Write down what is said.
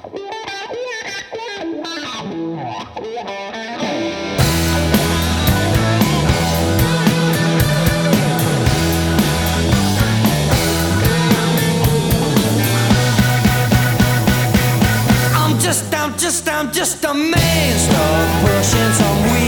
I'm just, I'm just, I'm just a man. Start pushing some wheel.